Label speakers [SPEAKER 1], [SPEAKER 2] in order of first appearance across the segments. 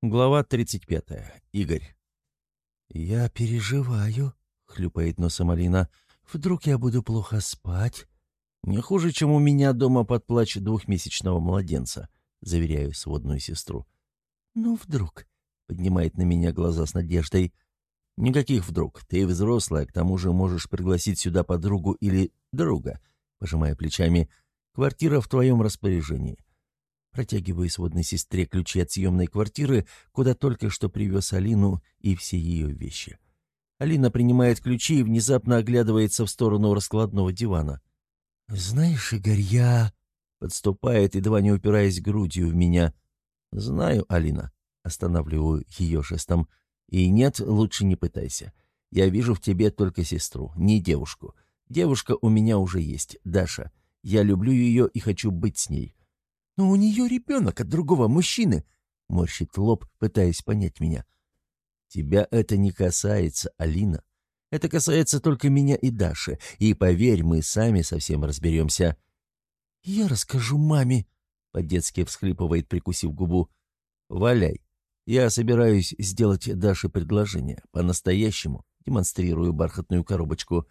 [SPEAKER 1] Глава 35. Игорь.
[SPEAKER 2] «Я переживаю», — хлюпает носом Алина. «Вдруг я буду плохо спать?»
[SPEAKER 1] «Не хуже, чем у меня дома под плач двухмесячного младенца», — заверяю сводную сестру.
[SPEAKER 2] «Ну, вдруг», — поднимает на меня глаза с надеждой.
[SPEAKER 1] «Никаких вдруг. Ты взрослая, к тому же можешь пригласить сюда подругу или друга», — пожимая плечами. «Квартира в твоем распоряжении». Протягиваю сводной сестре ключи от съемной квартиры, куда только что привез Алину и все ее вещи. Алина принимает ключи и внезапно оглядывается в сторону раскладного дивана.
[SPEAKER 2] «Знаешь, Игорь, я...»
[SPEAKER 1] Подступает, едва не упираясь грудью в меня. «Знаю, Алина». Останавливаю ее жестом. И нет, лучше не пытайся. Я вижу в тебе только сестру, не девушку. Девушка у меня уже есть, Даша. Я люблю ее и хочу быть с ней.
[SPEAKER 2] Но у нее ребенок от другого мужчины, морщит лоб, пытаясь понять меня.
[SPEAKER 1] Тебя это не касается, Алина. Это касается только меня и Даши. И поверь, мы сами совсем разберемся.
[SPEAKER 2] Я расскажу маме,
[SPEAKER 1] по-детски всхлипывает, прикусив губу. Валяй. Я собираюсь сделать Даше предложение. По-настоящему. Демонстрирую бархатную коробочку.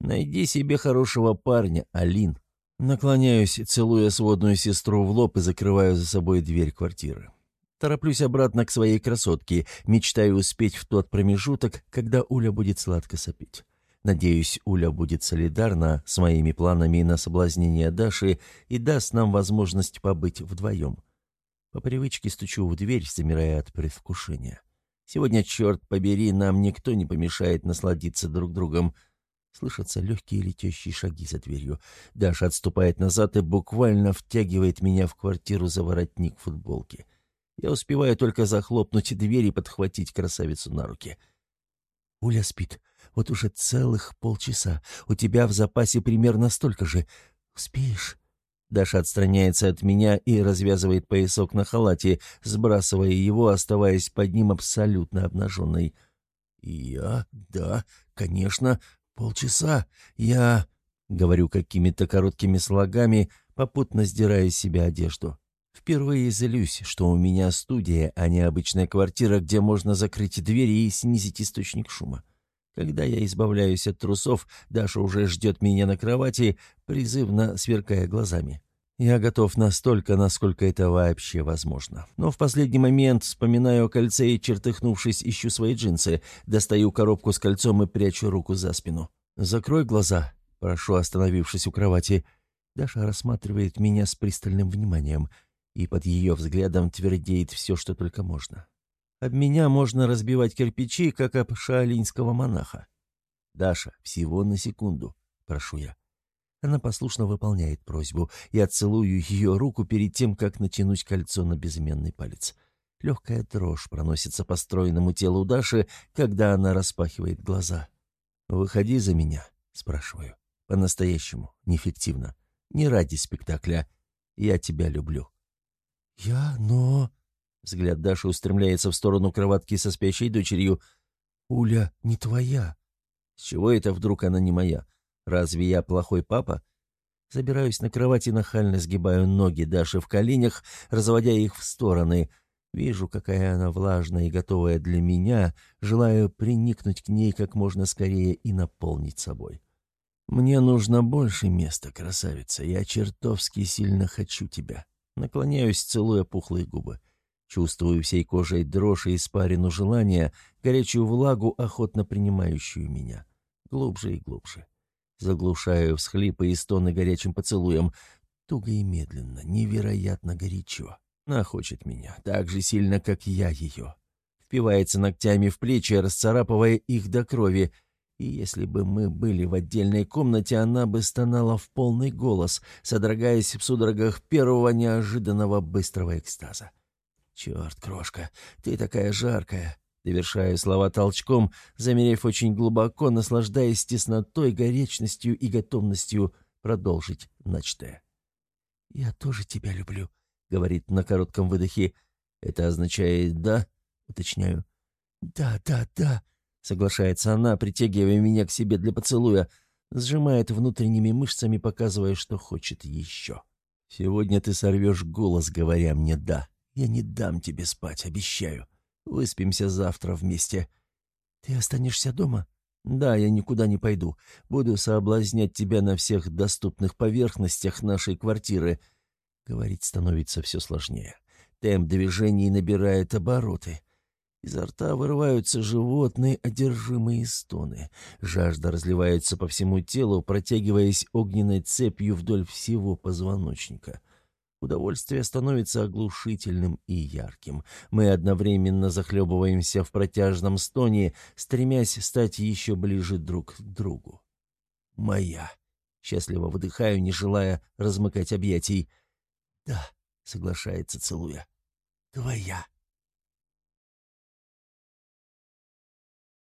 [SPEAKER 1] Найди себе хорошего парня, Алин. Наклоняюсь, целуя сводную сестру в лоб и закрываю за собой дверь квартиры. Тороплюсь обратно к своей красотке, мечтаю успеть в тот промежуток, когда Уля будет сладко сопеть. Надеюсь, Уля будет солидарна с моими планами на соблазнение Даши и даст нам возможность побыть вдвоем. По привычке стучу в дверь, замирая от предвкушения. Сегодня, черт побери, нам никто не помешает насладиться друг другом. Слышатся легкие летящие шаги за дверью. Даша отступает назад и буквально втягивает меня в квартиру за воротник футболки. Я успеваю только захлопнуть дверь и подхватить красавицу на руки.
[SPEAKER 2] «Уля спит. Вот уже целых полчаса. У тебя в запасе примерно столько же. Успеешь?»
[SPEAKER 1] Даша отстраняется от меня и развязывает поясок на халате, сбрасывая его, оставаясь под ним абсолютно обнаженной.
[SPEAKER 2] «Я? Да, конечно. Полчаса. Я...»
[SPEAKER 1] — говорю какими-то короткими слогами, попутно сдирая с себя одежду. Впервые злюсь, что у меня студия, а не обычная квартира, где можно закрыть двери и снизить источник шума. Когда я избавляюсь от трусов, Даша уже ждет меня на кровати, призывно сверкая глазами. Я готов настолько, насколько это вообще возможно. Но в последний момент вспоминаю о кольце и, чертыхнувшись, ищу свои джинсы, достаю коробку с кольцом и прячу руку за спину. «Закрой глаза», — прошу, остановившись у кровати. Даша рассматривает меня с пристальным вниманием — и под ее взглядом твердеет все, что только можно. Об меня можно разбивать кирпичи, как об шаолиньского монаха. «Даша, всего на секунду», — прошу я. Она послушно выполняет просьбу. Я целую ее руку перед тем, как натянуть кольцо на безымянный палец. Легкая дрожь проносится по стройному телу Даши, когда она распахивает глаза. «Выходи за меня», — спрашиваю. «По-настоящему, неэффективно. Не ради спектакля. Я тебя люблю».
[SPEAKER 2] «Я, но...»
[SPEAKER 1] Взгляд Даши устремляется в сторону кроватки со спящей дочерью.
[SPEAKER 2] «Уля не твоя».
[SPEAKER 1] «С чего это вдруг она не моя? Разве я плохой папа?» Забираюсь на кровать и нахально сгибаю ноги Даши в коленях, разводя их в стороны. Вижу, какая она влажная и готовая для меня, желаю приникнуть к ней как можно скорее и наполнить собой. «Мне нужно больше места, красавица. Я чертовски сильно хочу тебя». Наклоняюсь, целуя пухлые губы. Чувствую всей кожей дрожь и испарину желания, горячую влагу, охотно принимающую меня. Глубже и глубже. Заглушаю всхлипы и стоны горячим поцелуем. Туго и медленно, невероятно горячо. Нахочет меня, так же сильно, как я ее. Впивается ногтями в плечи, расцарапывая их до крови — и если бы мы были в отдельной комнате, она бы стонала в полный голос, содрогаясь в судорогах первого неожиданного быстрого экстаза. «Черт, крошка, ты такая жаркая!» Довершаю слова толчком, замерев очень глубоко, наслаждаясь теснотой, горечностью и готовностью продолжить начатое.
[SPEAKER 2] «Я тоже тебя люблю», —
[SPEAKER 1] говорит на коротком выдохе. «Это означает «да», — уточняю.
[SPEAKER 2] «Да, да, да»,
[SPEAKER 1] Соглашается она, притягивая меня к себе для поцелуя, сжимает внутренними мышцами, показывая, что хочет еще. «Сегодня ты сорвешь голос, говоря мне «да». Я не дам тебе спать, обещаю. Выспимся завтра вместе.
[SPEAKER 2] Ты останешься дома?
[SPEAKER 1] Да, я никуда не пойду. Буду соблазнять тебя на всех доступных поверхностях нашей квартиры. Говорить становится все сложнее. Темп движений набирает обороты. Изо рта вырываются животные, одержимые стоны. Жажда разливается по всему телу, протягиваясь огненной цепью вдоль всего позвоночника. Удовольствие становится оглушительным и ярким. Мы одновременно захлебываемся в протяжном стоне, стремясь стать еще ближе друг к другу. «Моя!» — счастливо выдыхаю, не желая размыкать объятий. «Да», — соглашается, целуя. «Твоя!»